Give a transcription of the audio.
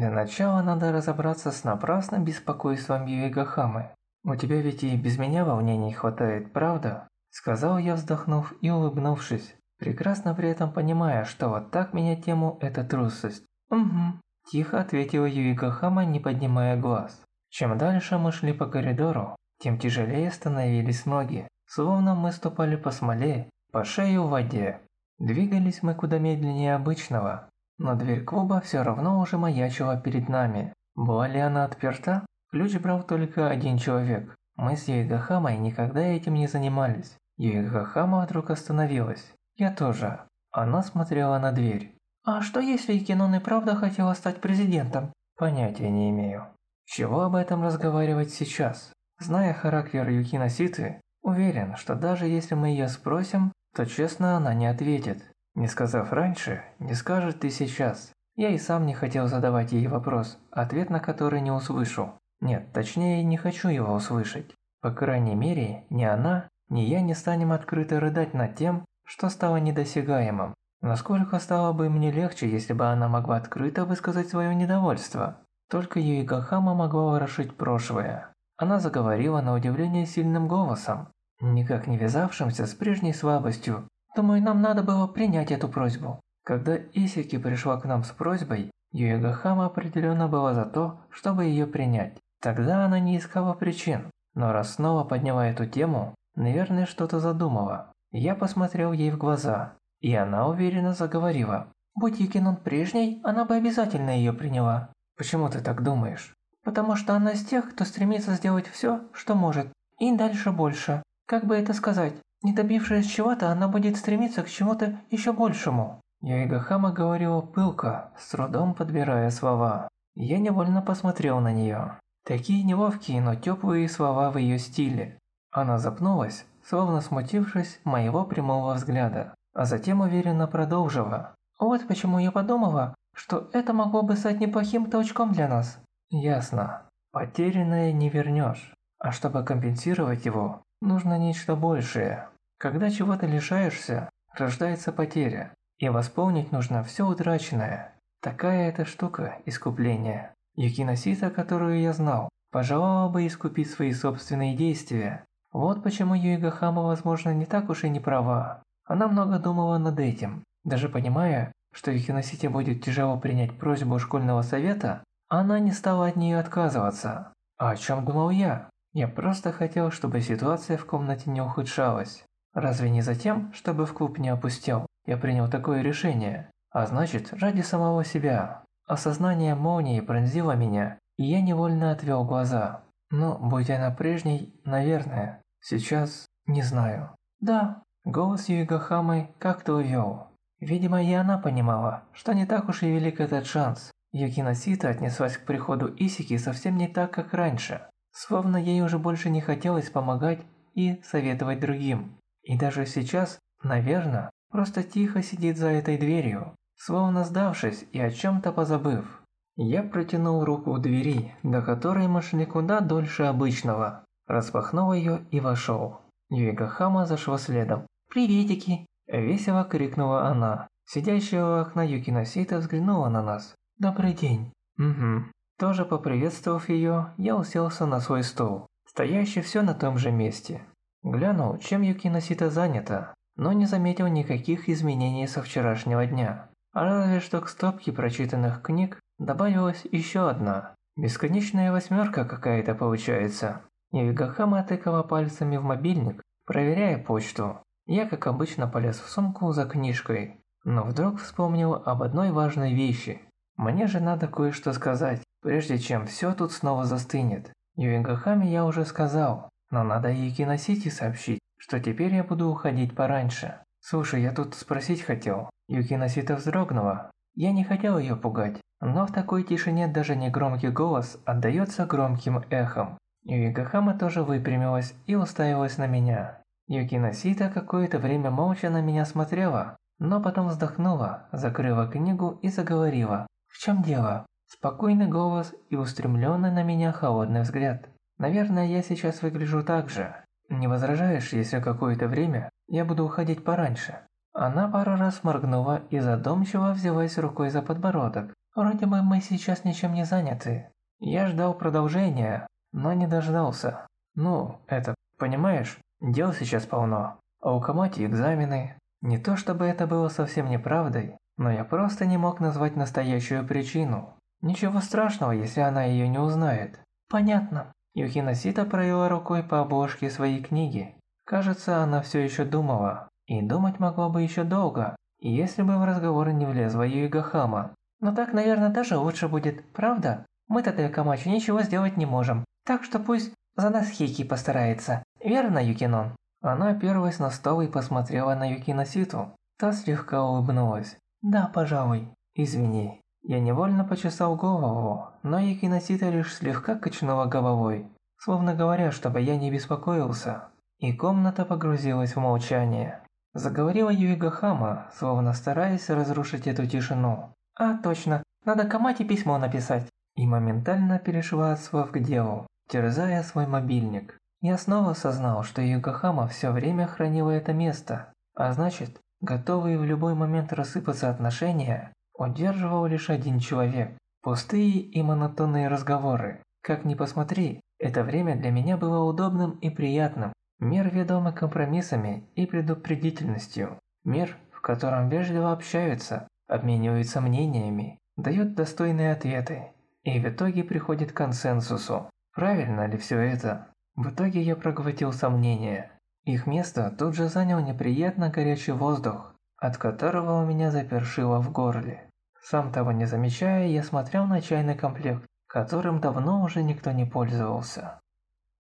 Для начала надо разобраться с напрасным беспокойством Юигахамы. У тебя ведь и без меня волнений хватает, правда? Сказал я, вздохнув и улыбнувшись, прекрасно при этом понимая, что вот так менять тему – это трусость. «Угу», – тихо ответила Юигахама, не поднимая глаз. Чем дальше мы шли по коридору, тем тяжелее становились ноги, словно мы ступали по смоле, по шее в воде. Двигались мы куда медленнее обычного, но дверь клуба все равно уже маячила перед нами. Была ли она отперта? Ключ брал только один человек. Мы с Юигахамой никогда этим не занимались. Юигахама вдруг остановилась. Я тоже. Она смотрела на дверь. «А что если Икинон и правда хотела стать президентом?» Понятия не имею. Чего об этом разговаривать сейчас? Зная характер Юкина Ситы, уверен, что даже если мы ее спросим, то честно она не ответит. Не сказав раньше, не скажет и сейчас. Я и сам не хотел задавать ей вопрос, ответ на который не услышу. Нет, точнее, не хочу его услышать. По крайней мере, ни она, ни я не станем открыто рыдать над тем, что стало недосягаемым. Насколько стало бы мне легче, если бы она могла открыто высказать свое недовольство. Только Юигахама могла ворошить прошлое. Она заговорила на удивление сильным голосом, никак не вязавшимся с прежней слабостью. Думаю, нам надо было принять эту просьбу. Когда Исики пришла к нам с просьбой, Юигахама определенно была за то, чтобы ее принять. Тогда она не искала причин, но раз снова подняла эту тему, наверное, что-то задумала. Я посмотрел ей в глаза, и она уверенно заговорила. «Будь Юкинон прежней, она бы обязательно ее приняла». «Почему ты так думаешь?» «Потому что она из тех, кто стремится сделать все, что может, и дальше больше. Как бы это сказать? Не добившись чего-то, она будет стремиться к чему-то еще большему». Яйгахама говорила пылко, с трудом подбирая слова. Я невольно посмотрел на нее. Такие неловкие, но теплые слова в ее стиле. Она запнулась, словно смутившись моего прямого взгляда, а затем уверенно продолжила. «Вот почему я подумала, что это могло бы стать неплохим толчком для нас». «Ясно. Потерянное не вернешь. А чтобы компенсировать его, нужно нечто большее. Когда чего-то лишаешься, рождается потеря, и восполнить нужно все утраченное. Такая эта штука – искупление. Юкиносита, которую я знал, пожелала бы искупить свои собственные действия, вот почему Юига Хама, возможно, не так уж и не права. Она много думала над этим. Даже понимая, что Юкиносите будет тяжело принять просьбу школьного совета, она не стала от нее отказываться. А о чем думал я? Я просто хотел, чтобы ситуация в комнате не ухудшалась. Разве не за тем, чтобы в клуб не опустел, я принял такое решение? А значит, ради самого себя. Осознание молнии пронзило меня, и я невольно отвел глаза. Но, будь она прежней, наверное, сейчас не знаю. Да, голос Юигахамы как-то увел. Видимо, и она понимала, что не так уж и велик этот шанс. Юкиносита отнеслась к приходу Исики совсем не так, как раньше. Словно ей уже больше не хотелось помогать и советовать другим. И даже сейчас, наверное, просто тихо сидит за этой дверью, словно сдавшись и о чем-то позабыв. Я протянул руку к двери, до которой мы шли куда дольше обычного. Распахнул ее и вошел. Юигахама зашла следом. «Приветики!» Весело крикнула она. Сидящая у окна Юкиносита взглянула на нас. «Добрый день!» «Угу». Тоже поприветствовав ее, я уселся на свой стол, стоящий все на том же месте. Глянул, чем Юкиносита занята, но не заметил никаких изменений со вчерашнего дня. А разве что к стопке прочитанных книг Добавилась еще одна. Бесконечная восьмерка какая-то получается. Юигахама тыкала пальцами в мобильник, проверяя почту. Я, как обычно, полез в сумку за книжкой. Но вдруг вспомнил об одной важной вещи. Мне же надо кое-что сказать, прежде чем все тут снова застынет. Юигахаме я уже сказал, но надо ей Киносити сообщить, что теперь я буду уходить пораньше. Слушай, я тут спросить хотел. Юкиносита вздрогнула. Я не хотел ее пугать, но в такой тишине даже негромкий голос отдается громким эхом. Юигахама тоже выпрямилась и уставилась на меня. Юкина Сита какое-то время молча на меня смотрела, но потом вздохнула, закрыла книгу и заговорила. «В чем дело?» Спокойный голос и устремленный на меня холодный взгляд. Наверное, я сейчас выгляжу так же. Не возражаешь, если какое-то время я буду уходить пораньше? Она пару раз моргнула и задумчиво взялась рукой за подбородок. Вроде бы мы сейчас ничем не заняты. Я ждал продолжения, но не дождался. Ну, это, понимаешь, дел сейчас полно. А у Камати экзамены. Не то чтобы это было совсем неправдой, но я просто не мог назвать настоящую причину. Ничего страшного, если она ее не узнает. Понятно. Юхиносита провела рукой по обложке своей книги. Кажется, она все еще думала. И думать могла бы еще долго, если бы в разговоры не влезла Юигахама. Но так, наверное, даже лучше будет, правда? Мы-то для Камачи ничего сделать не можем. Так что пусть за нас Хейки постарается. Верно, Юкинон? Она первой с настолой посмотрела на Юкиноситу. Та слегка улыбнулась. «Да, пожалуй. Извини». Я невольно почесал голову, но Юкиносита лишь слегка качнула головой, словно говоря, чтобы я не беспокоился. И комната погрузилась в молчание. Заговорила Юигахама, словно стараясь разрушить эту тишину. «А, точно, надо Камате письмо написать». И моментально перешла от слов к делу, терзая свой мобильник. Я снова осознал, что Югахама все время хранила это место, а значит, готовые в любой момент рассыпаться отношения, удерживал лишь один человек. Пустые и монотонные разговоры. Как ни посмотри, это время для меня было удобным и приятным. Мир, ведомый компромиссами и предупредительностью. Мир, в котором вежливо общаются, обмениваются мнениями, дают достойные ответы и в итоге приходит к консенсусу. Правильно ли все это? В итоге я проглотил сомнения. Их место тут же занял неприятно горячий воздух, от которого у меня запершило в горле. Сам того не замечая, я смотрел на чайный комплект, которым давно уже никто не пользовался.